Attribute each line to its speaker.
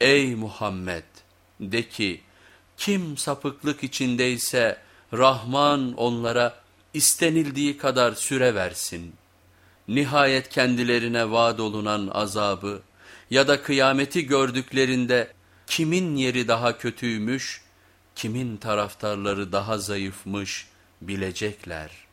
Speaker 1: Ey Muhammed de ki kim sapıklık içindeyse Rahman onlara istenildiği kadar süre versin. Nihayet kendilerine vaad olunan azabı ya da kıyameti gördüklerinde kimin yeri daha kötüymüş, kimin taraftarları daha zayıfmış bilecekler.''